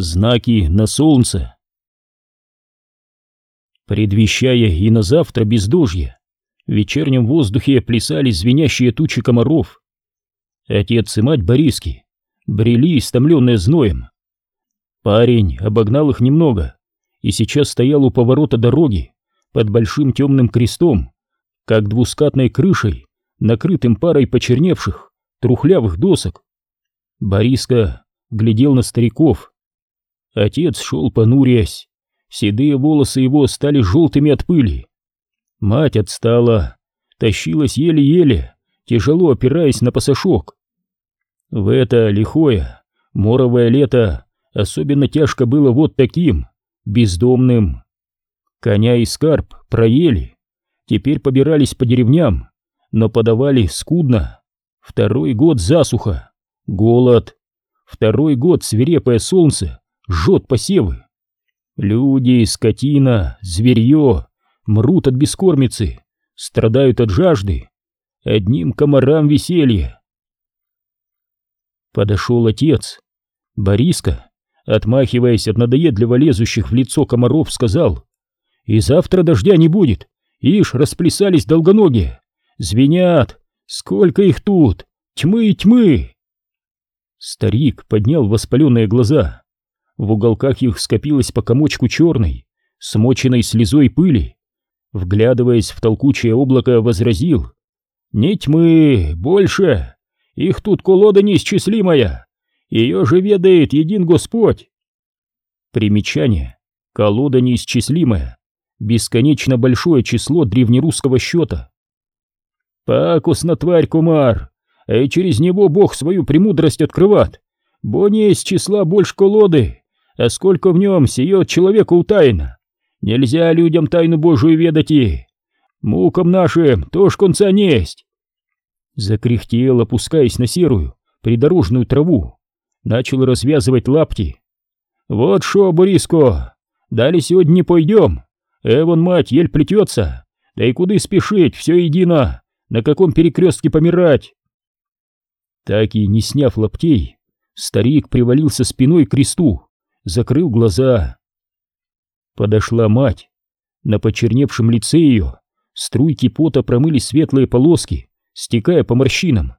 Знаки на солнце. Предвещая и на завтра бездожье, в вечернем воздухе плясали звенящие тучи комаров. Отец и мать Бориски брели, истомленные зноем. Парень обогнал их немного и сейчас стоял у поворота дороги под большим темным крестом, как двускатной крышей, накрытым парой почерневших, трухлявых досок. Бориска глядел на стариков. Отец шел понурясь, седые волосы его стали желтыми от пыли. Мать отстала, тащилась еле-еле, тяжело опираясь на пасашок. В это лихое, моровое лето особенно тяжко было вот таким, бездомным. Коня и скарб проели, теперь побирались по деревням, но подавали скудно. Второй год засуха, голод, второй год свирепое солнце жжет посевы. Люди, скотина, зверье мрут от бескормицы, страдают от жажды. Одним комарам веселье. Подошел отец. Бориска, отмахиваясь от надоедливо лезущих в лицо комаров, сказал, «И завтра дождя не будет, ишь, расплясались долгоногие, звенят, сколько их тут, тьмы и тьмы!» Старик поднял воспаленные глаза. В уголках их скопилось по комочку черной, смоченной слезой пыли. Вглядываясь в толкучее облако, возразил. «Не тьмы, больше! Их тут колода неисчислимая! Ее же ведает един Господь!» Примечание. Колода неисчислимая. Бесконечно большое число древнерусского счета. «Пакусно, тварь, кумар! И через него Бог свою премудрость открыват! Бо не из числа больше колоды, а сколько в нем сие человеку утайно. Нельзя людям тайну Божию ведать и... Мукам нашим тоже конца несть. Закряхтел, опускаясь на серую, придорожную траву. Начал развязывать лапти. Вот шо, Бориско, дали сегодня не пойдем. Эвон, мать, ель плетется. Да и куда спешить, все едино. На каком перекрестке помирать? Так и не сняв лаптей, старик привалился спиной к кресту закрыл глаза. Подошла мать. На почерневшем лице ее струйки пота промыли светлые полоски, стекая по морщинам.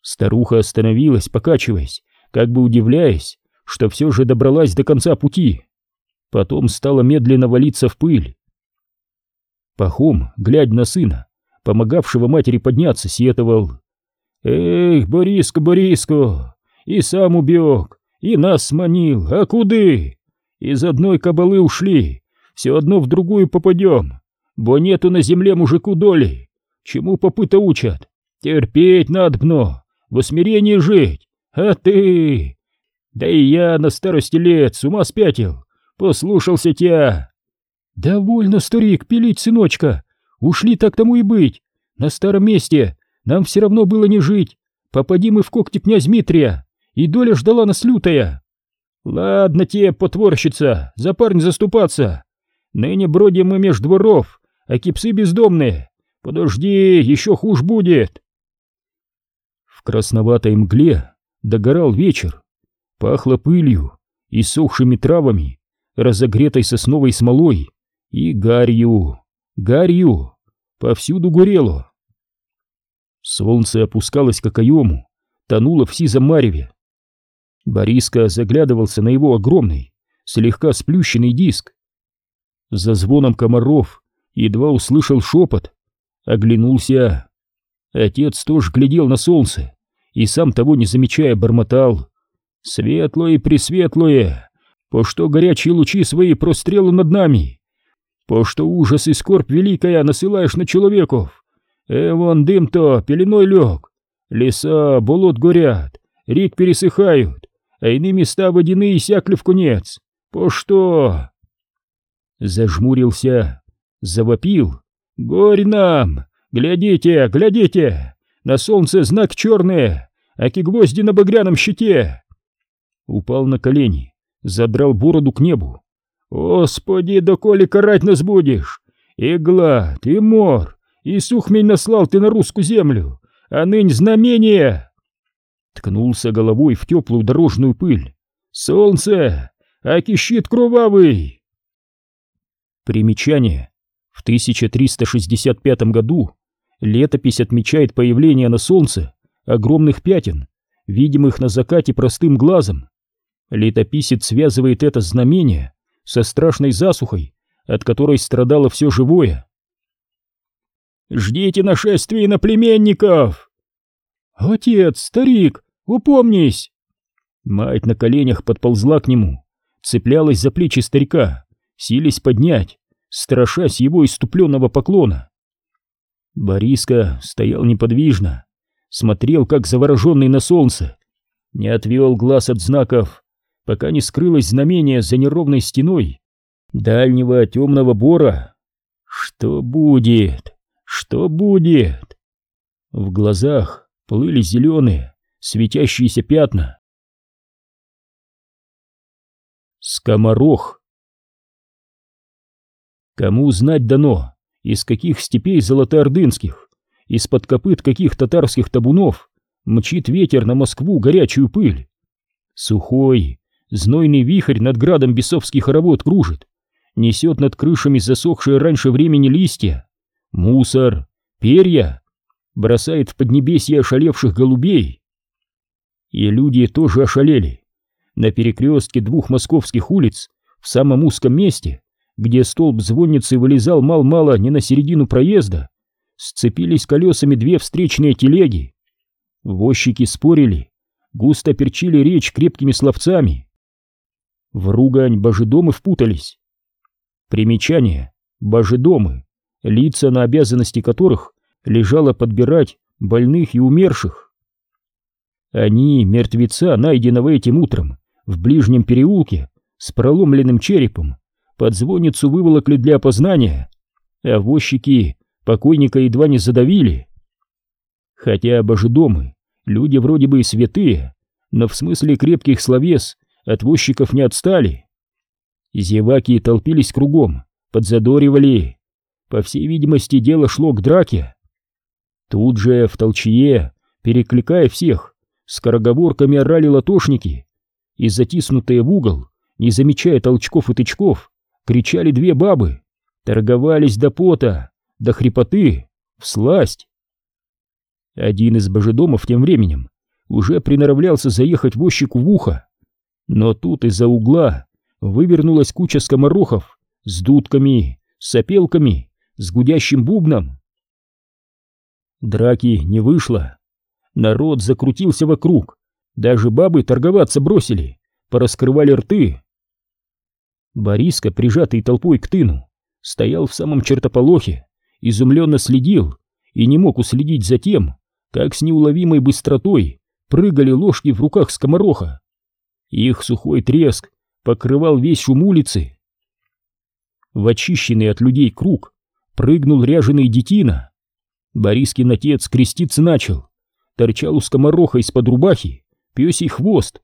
Старуха остановилась, покачиваясь, как бы удивляясь, что все же добралась до конца пути. Потом стала медленно валиться в пыль. Пахом, глядя на сына, помогавшего матери подняться, сетовал. «Эх, Бориско, Бориско, и сам убег, и нас сманил, а куды? Из одной кабалы ушли, все одно в другую попадем, бо нету на земле мужику доли. Чему попыта учат? Терпеть надобно, в усмирении жить, а ты... Да и я на старости лет с ума спятил, послушался тебя. Довольно, старик, пилить, сыночка, ушли так тому и быть, на старом месте нам все равно было не жить, попади мы в когти князь Дмитрия и доля ждала нас лютая. Ладно тебе, потворщица, за парня заступаться. Ныне бродим мы меж дворов, а кипсы бездомные. Подожди, еще хуже будет. В красноватой мгле догорал вечер. Пахло пылью и сохшими травами, разогретой сосновой смолой и гарью, гарью. Повсюду горело. Солнце опускалось к окоему, тонуло в сизом мареве. Бориска заглядывался на его огромный, слегка сплющенный диск. За звоном комаров едва услышал шепот, оглянулся. Отец тоже глядел на солнце и сам того не замечая бормотал. «Светлое, пресветлое, по что горячие лучи свои прострелы над нами, по что ужас и скорбь великая насылаешь на человеков, э, вон дым-то пеленой лег, леса, болот горят, рек пересыхают, а иные места водяные иссякли в конец. По что? Зажмурился, завопил. Горь нам! Глядите, глядите! На солнце знак черный, аки гвозди на багряном щите. Упал на колени, задрал бороду к небу. Господи, доколе карать нас будешь? И глад, и мор, и сухмень наслал ты на русскую землю, а нынь знамение! Ткнулся головой в теплую дорожную пыль, Солнце! Аки щит кровавый!» Примечание. В 1365 году летопись отмечает появление на солнце огромных пятен, видимых на закате простым глазом. Летописец связывает это знамение со страшной засухой, от которой страдало все живое. «Ждите нашествия иноплеменников!» «Отец, старик, упомнись!» Мать на коленях подползла к нему, цеплялась за плечи старика, сились поднять, страшась его иступленного поклона. Бориска стоял неподвижно, смотрел, как завороженный на солнце, не отвел глаз от знаков, пока не скрылось знамение за неровной стеной дальнего темного бора. Что будет? Что будет? В глазах плыли зеленые, светящиеся пятна. Скоморох. Кому знать дано, из каких степей золотоордынских, из-под копыт каких татарских табунов мчит ветер на Москву горячую пыль. Сухой, знойный вихрь над градом бесовских хоровод кружит, несет над крышами засохшие раньше времени листья, мусор, перья, бросает в поднебесье ошалевших голубей. И люди тоже ошалели. На перекрестке двух московских улиц, в самом узком месте, где столб звонницы вылезал мал-мало не на середину проезда, сцепились колесами две встречные телеги. Возчики спорили, густо перчили речь крепкими словцами. В ругань божедомы впутались. Примечание. Божедомы лица на обязанности которых лежало подбирать больных и умерших. Они, мертвеца, найденного этим утром в ближнем переулке с проломленным черепом, под звонницу выволокли для опознания, а возчики покойника едва не задавили. Хотя божедомы, люди вроде бы и святые, но в смысле крепких словес от возчиков не отстали. Зеваки толпились кругом, подзадоривали, по всей видимости, дело шло к драке. Тут же, в толчье, перекликая всех, скороговорками орали латошники, и затиснутые в угол, не замечая толчков и тычков, кричали две бабы, торговались до пота, до хрипоты, в сласть. Один из божедомов тем временем уже приноровлялся заехать возчику в ухо, но тут из-за угла вывернулась куча скоморохов с дудками, сопелками с гудящим бубном. Драки не вышло. Народ закрутился вокруг. Даже бабы торговаться бросили, пораскрывали рты. Бориска, прижатый толпой к тыну, стоял в самом чертополохе, изумленно следил и не мог уследить за тем, как с неуловимой быстротой прыгали ложки в руках скомороха. Их сухой треск покрывал весь шум улицы. В очищенный от людей круг прыгнул ряженый детина. Борискин отец креститься начал. Торчал у скомороха из-под рубахи пёсий хвост.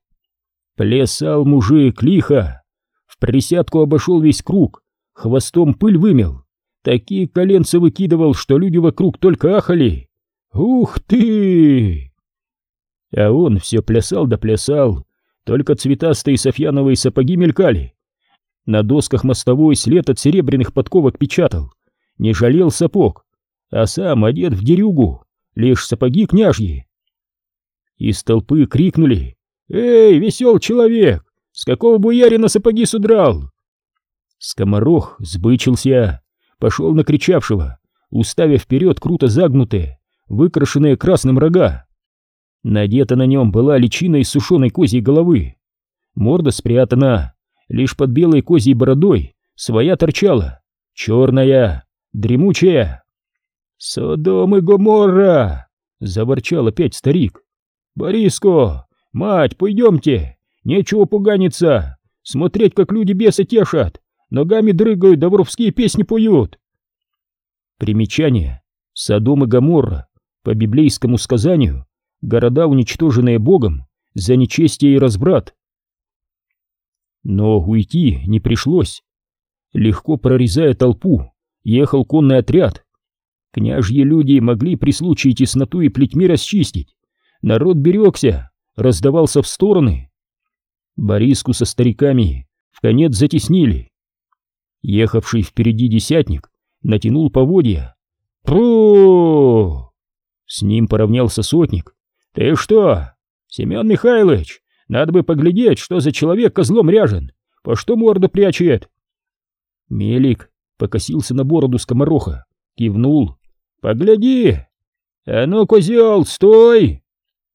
Плясал мужик лихо. В присядку обошел весь круг, хвостом пыль вымел. Такие коленцы выкидывал, что люди вокруг только ахали. «Ух ты!» А он все плясал да плясал, только цветастые софьяновые сапоги мелькали. На досках мостовой след от серебряных подковок печатал не жалел сапог, а сам одет в дерюгу, лишь сапоги княжьи. Из толпы крикнули «Эй, весел человек, с какого буярина сапоги судрал?» Скоморох сбычился, пошел на кричавшего, уставив вперед круто загнутые, выкрашенные красным рога. Надета на нем была личина из сушеной козьей головы. Морда спрятана, лишь под белой козьей бородой своя торчала, черная, дремучая. «Содом и Гоморра!» — заворчал опять старик. «Бориско! Мать, пойдемте! Нечего пуганиться! Смотреть, как люди бесы тешат! Ногами дрыгают, да песни поют!» Примечание. Содом и Гоморра. По библейскому сказанию, города, уничтоженные Богом за нечестие и разбрат. Но уйти не пришлось. Легко прорезая толпу, ехал конный отряд. Княжьи люди могли при случае тесноту и плетьми расчистить. Народ берегся, раздавался в стороны. Бориску со стариками в конец затеснили. Ехавший впереди десятник натянул поводья. «Пру!» С ним поравнялся сотник. «Ты что, Семен Михайлович, надо бы поглядеть, что за человек козлом ряжен, по что морду прячет?» Мелик покосился на бороду скомороха, кивнул. «Погляди! А ну, козел, стой!»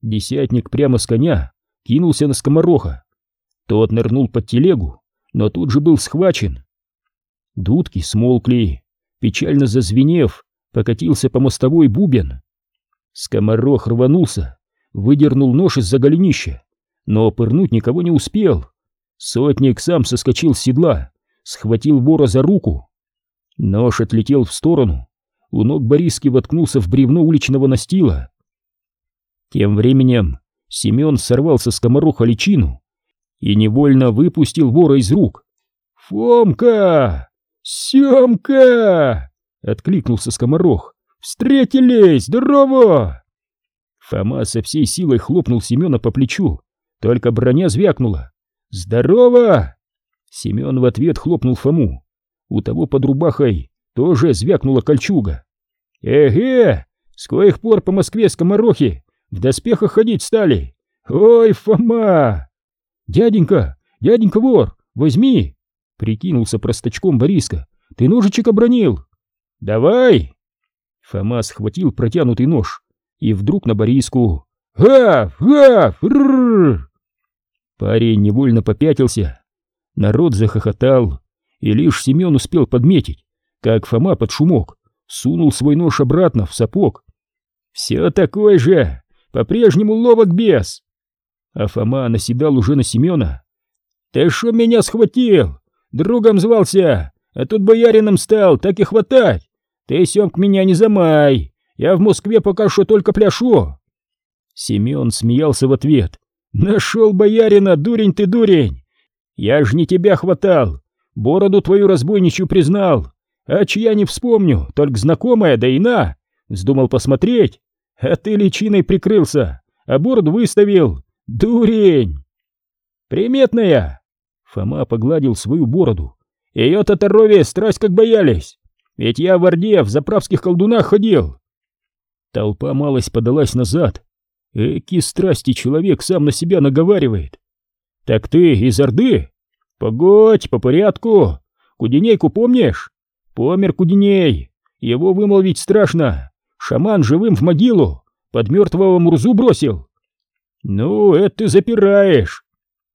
Десятник прямо с коня кинулся на скомороха. Тот нырнул под телегу, но тут же был схвачен. Дудки смолкли, печально зазвенев, покатился по мостовой бубен. Скоморох рванулся, выдернул нож из-за голенища, но пырнуть никого не успел. Сотник сам соскочил с седла, схватил вора за руку. Нож отлетел в сторону, у ног Бориски воткнулся в бревно уличного настила. Тем временем Семен сорвал со скомороха личину и невольно выпустил вора из рук. «Фомка! Семка!» — откликнулся скоморох. «Встретились! Здорово!» Фома со всей силой хлопнул Семена по плечу, только броня звякнула. «Здорово!» Семен в ответ хлопнул Фому. У того под рубахой тоже звякнула кольчуга. «Эге! С коих пор по Москве скоморохи в доспехах ходить стали? Ой, Фома!» «Дяденька! Дяденька вор! Возьми!» Прикинулся простачком Бориска. «Ты ножичек обронил!» «Давай!» Фома схватил протянутый нож и вдруг на Бориску. «Гав! Гав! Рррр!» Парень невольно попятился. Народ захохотал, и лишь Семен успел подметить, как Фома под шумок сунул свой нож обратно в сапог. «Все такой же! По-прежнему ловок бес!» А Фома наседал уже на Семена. «Ты шо меня схватил? Другом звался, а тут боярином стал, так и хватать! Ты, Семк, меня не замай! Я в Москве пока что только пляшу!» Семен смеялся в ответ. «Нашел боярина, дурень ты, дурень! Я ж не тебя хватал, бороду твою разбойничью признал, а чья не вспомню, только знакомая, да и на, вздумал посмотреть, а ты личиной прикрылся, а бороду выставил, дурень!» «Приметная!» Фома погладил свою бороду. «Ее татарове страсть как боялись, ведь я в Орде в заправских колдунах ходил!» Толпа малость подалась назад. Эки страсти человек сам на себя наговаривает. «Так ты из Орды?» «Погодь, по порядку! Кудинейку помнишь?» «Помер Кудиней! Его вымолвить страшно! Шаман живым в могилу! Под мертвого Мурзу бросил!» «Ну, это ты запираешь!»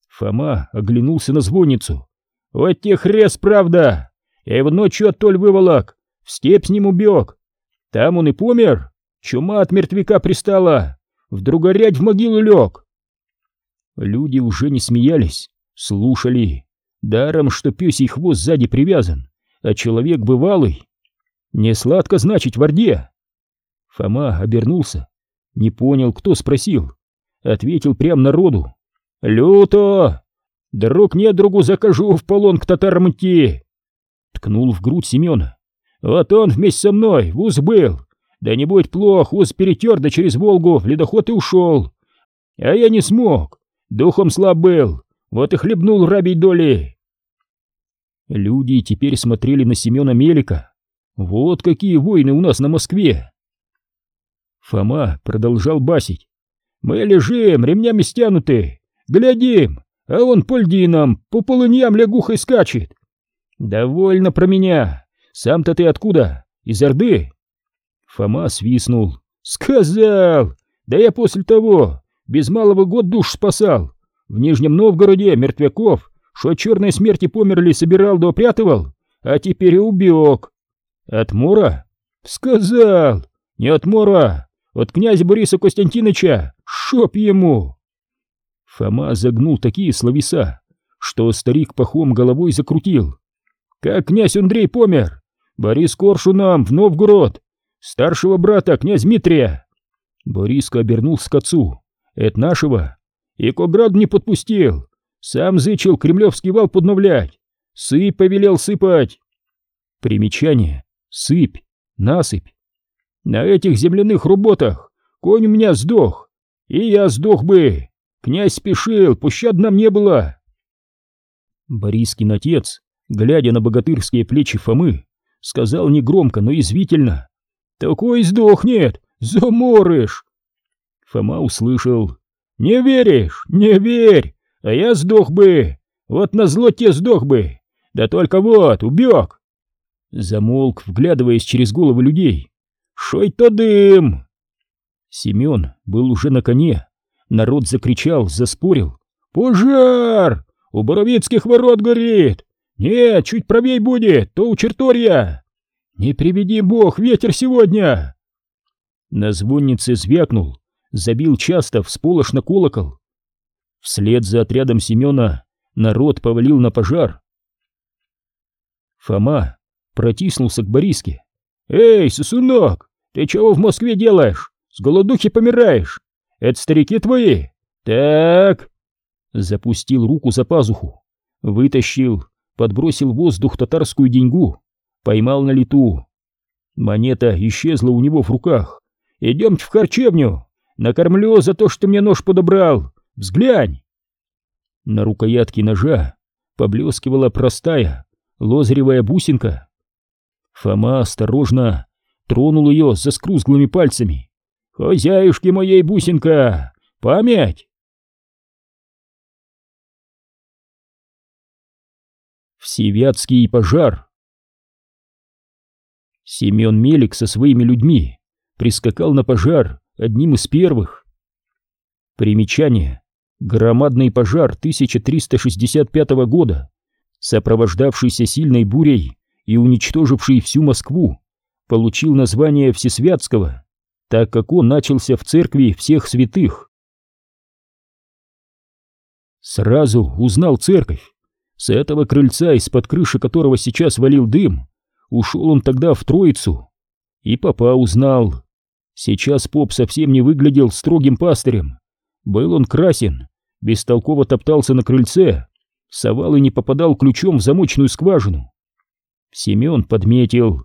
Фома оглянулся на звонницу. «Вот те хрес, правда! Я его ночью оттоль выволок, в степь с ним убег. Там он и помер, чума от мертвяка пристала, вдруг орять в могилу лег!» Люди уже не смеялись, слушали. Даром, что пёсий хвост сзади привязан, а человек бывалый. Не сладко значить в Орде. Фома обернулся, не понял, кто спросил. Ответил прям народу. «Люто! Друг не другу закажу в полон к татарам идти!» Ткнул в грудь Семена. «Вот он вместе со мной в уз был. Да не будь плох, уз перетер, да через Волгу ледоход и ушел. А я не смог, духом слаб был, вот и хлебнул рабей доли. Люди теперь смотрели на Семена Мелика. Вот какие войны у нас на Москве! Фома продолжал басить. «Мы лежим, ремнями стянуты, глядим, а он по льдинам, по полыньям лягухой скачет. Довольно про меня. Сам-то ты откуда? Из Орды?» Фома свистнул. «Сказал! Да я после того без малого год душ спасал. В Нижнем Новгороде мертвяков что черной смерти померли собирал да опрятывал, а теперь и убег. От мора? Сказал, не от мора, от князя Бориса Константиновича, шоп ему. Фома загнул такие словеса, что старик пахом головой закрутил. Как князь Андрей помер, Борис Коршунам в Новгород, старшего брата князь Дмитрия. Бориска обернулся к отцу, это нашего, и Коград не подпустил, сам зычил кремлевский вал подновлять. Сыпь повелел сыпать. Примечание. Сыпь. Насыпь. На этих земляных работах конь у меня сдох. И я сдох бы. Князь спешил, пощад нам не было!» Борискин отец, глядя на богатырские плечи Фомы, сказал негромко, но извительно. «Такой сдохнет! Заморыш!» Фома услышал. «Не веришь? Не верь! А я сдох бы! Вот назло тебе сдох бы! Да только вот, убег!» Замолк, вглядываясь через головы людей. «Шой-то дым!» Семен был уже на коне. Народ закричал, заспорил. «Пожар! У Боровицких ворот горит! Нет, чуть правей будет, то у Черторья! Не приведи бог ветер сегодня!» На звоннице звякнул, забил часто, всполошно колокол. Вслед за отрядом Семена народ повалил на пожар. Фома протиснулся к Бориске. «Эй, сосунок, ты чего в Москве делаешь? С голодухи помираешь? Это старики твои? Так...» Запустил руку за пазуху, вытащил, подбросил в воздух татарскую деньгу, поймал на лету. Монета исчезла у него в руках. «Идемте в харчевню, накормлю за то, что мне нож подобрал. Взглянь!» На рукоятке ножа поблескивала простая лозревая бусинка. Фома осторожно тронул ее за скрузглыми пальцами. «Хозяюшки моей бусинка! Память!» Всевятский пожар Семен Мелик со своими людьми прискакал на пожар одним из первых. Примечание. Громадный пожар 1365 года, сопровождавшийся сильной бурей и уничтоживший всю Москву, получил название Всесвятского, так как он начался в церкви всех святых. Сразу узнал церковь. С этого крыльца, из-под крыши которого сейчас валил дым, ушел он тогда в Троицу. И папа узнал. Сейчас поп совсем не выглядел строгим пастырем. Был он красен, бестолково топтался на крыльце, совал и не попадал ключом в замочную скважину. Семен подметил.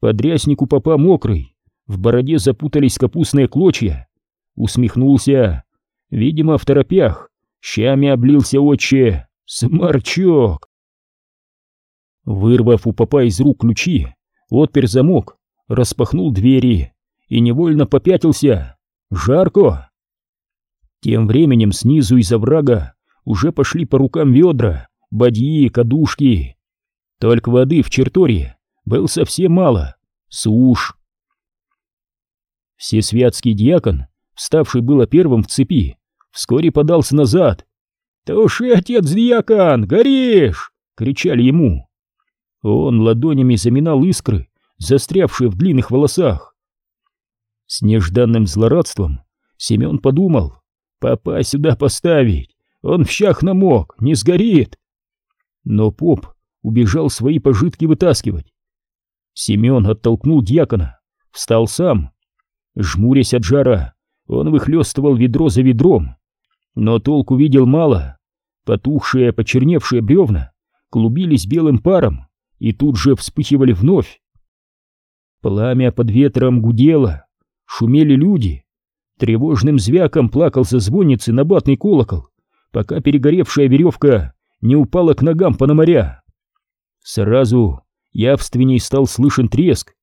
Подрясник у папа мокрый, в бороде запутались капустные клочья. Усмехнулся. Видимо, в торопях. Щами облился отче. Сморчок! Вырвав у папа из рук ключи, отпер замок, распахнул двери и невольно попятился. Жарко! Тем временем снизу из оврага уже пошли по рукам ведра, бадьи, кадушки. Только воды в черторе был совсем мало, суш. Всесвятский диакон, вставший было первым в цепи, вскоре подался назад, «Туши, отец-дьякон, горишь!» — кричали ему. Он ладонями заминал искры, застрявшие в длинных волосах. С нежданным злорадством Семен подумал, «Папа сюда поставить, он в щах намок, не сгорит!» Но поп убежал свои пожитки вытаскивать. Семен оттолкнул дьякона, встал сам. Жмурясь от жара, он выхлестывал ведро за ведром, но толку видел мало. Потухшие, почерневшие бревна клубились белым паром и тут же вспыхивали вновь. Пламя под ветром гудело, шумели люди. Тревожным звяком плакал со звонницы набатный колокол, пока перегоревшая веревка не упала к ногам пономаря. Сразу явственней стал слышен треск.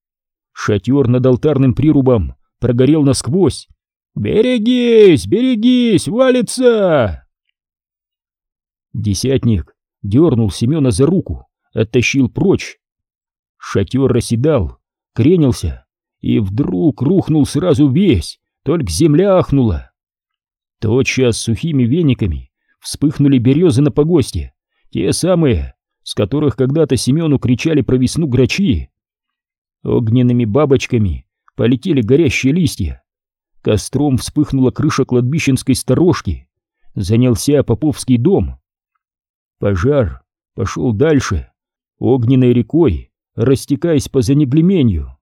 Шатер над алтарным прирубом прогорел насквозь. «Берегись, берегись, валится!» Десятник дернул Семена за руку, оттащил прочь. Шатер расседал, кренился и вдруг рухнул сразу весь, только земля ахнула. Тотчас сухими вениками вспыхнули березы на погосте, те самые, с которых когда-то Семену кричали про весну грачи. Огненными бабочками полетели горящие листья. Костром вспыхнула крыша кладбищенской сторожки. Занялся Поповский дом. Пожар пошел дальше, огненной рекой, растекаясь по Занеглеменью.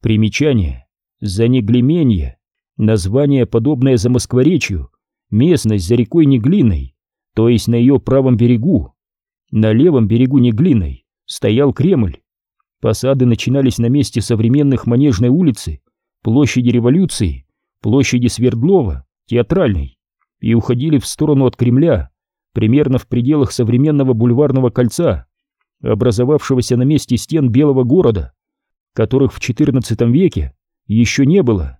Примечание. Занеглеменье. Название, подобное Замоскворечью, местность за рекой Неглиной, то есть на ее правом берегу. На левом берегу Неглиной стоял Кремль. Посады начинались на месте современных Манежной улицы, площади Революции, площади Свердлова, Театральной и уходили в сторону от Кремля, примерно в пределах современного бульварного кольца, образовавшегося на месте стен Белого города, которых в XIV веке еще не было.